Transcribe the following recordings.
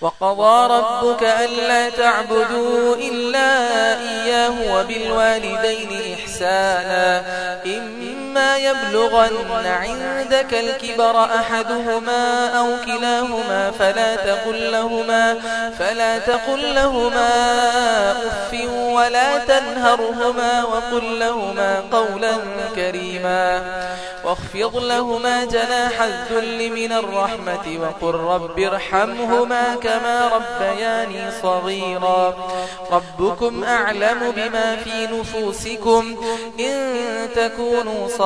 وقضى ربك ألا تعبدوا إلا إياه وبالوالدين إحسانا. إما إما يبلغن عندك الكبر أحدهما أو كلاهما فلا تقل لهما, فلا تقل لهما أف ولا تنهرهما وقل لهما قولا كريما واخفض لهما جناح الذل من الرحمة وقل رب ارحمهما كما ربياني صغيرا ربكم أعلم بما في نفوسكم إن تكونوا صغيرا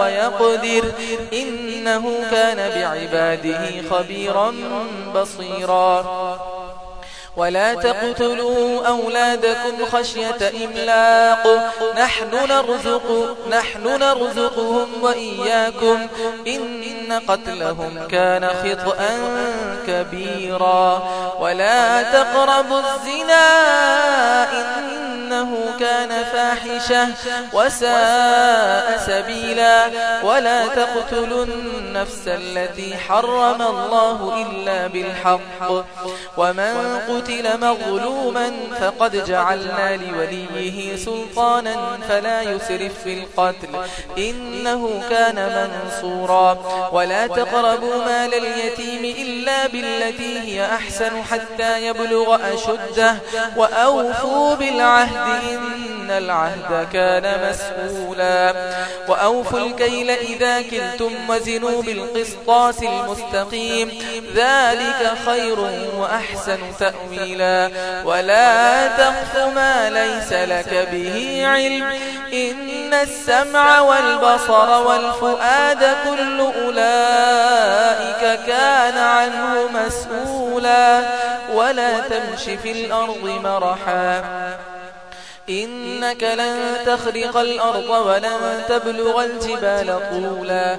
ويقدر إنه كان بعباده خبيرا بصيرا. ولا تقتلوا أولادكم خشية إملاق. نحن نرزق نحن نرزقهم وإياكم. إن قتلهم كان خطأا كبيرا. ولا تقربوا الزنا. إن إنه كان فاحشة وساء سبيلا ولا تقتلوا النفس التي حرم الله إلا بالحق ومن قتل مظلوما فقد جعلنا لوليه سلطانا فلا يسرف في القتل إنه كان منصورا ولا تقربوا مال اليتيم إلا بالتي هي أحسن حتى يبلغ أشده وأوفوا بالعهد إن العهد كان مسؤولا. وأوفوا الكيل إذا كنتم وزنوا بالقسطاس المستقيم. ذلك خير وأحسن تأويلا. ولا تقف ما ليس لك به علم. إن السمع والبصر والفؤاد كل أولئك كان عنه مسؤولا. ولا تمشي في الأرض مرحا. إنك لن تخرق الأرض ولن تبلغ الجبال طولا.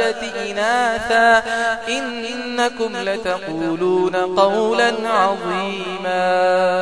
الملائكة إناثا إنكم لتقولون قولا عظيما.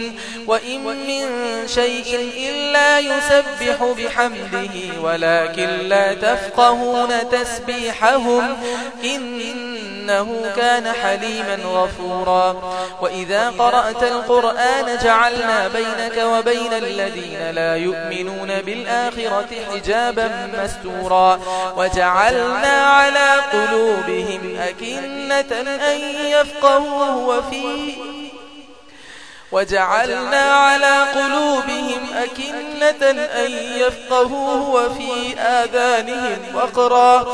وإن من شيء إلا يسبح بحمده ولكن لا تفقهون تسبيحهم إنه كان حليما غفورا وإذا قرأت القرآن جعلنا بينك وبين الذين لا يؤمنون بالآخرة حجابا مستورا وجعلنا على قلوبهم أكنة أن يفقهوه وفيه وجعلنا على قلوبهم أكنة أن يفقهوه وفي آذانهم وقرا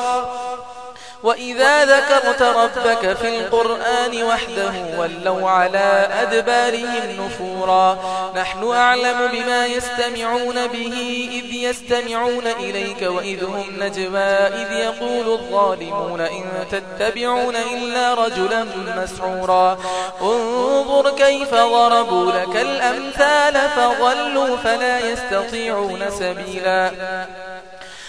وإذا ذكرت ربك في القرآن وحده ولوا على أدبارهم نفورا. نحن أعلم بما يستمعون به إذ يستمعون إليك وإذ هم نجوى. إذ يقول الظالمون إن تتبعون إلا رجلا مسعورا انظر كيف ضربوا لك الأمثال فظلوا فلا يستطيعون سبيلا.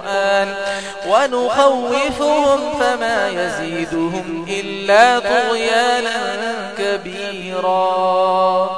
القرآن ونخوفهم فما يزيدهم إلا طغيانا كبيرا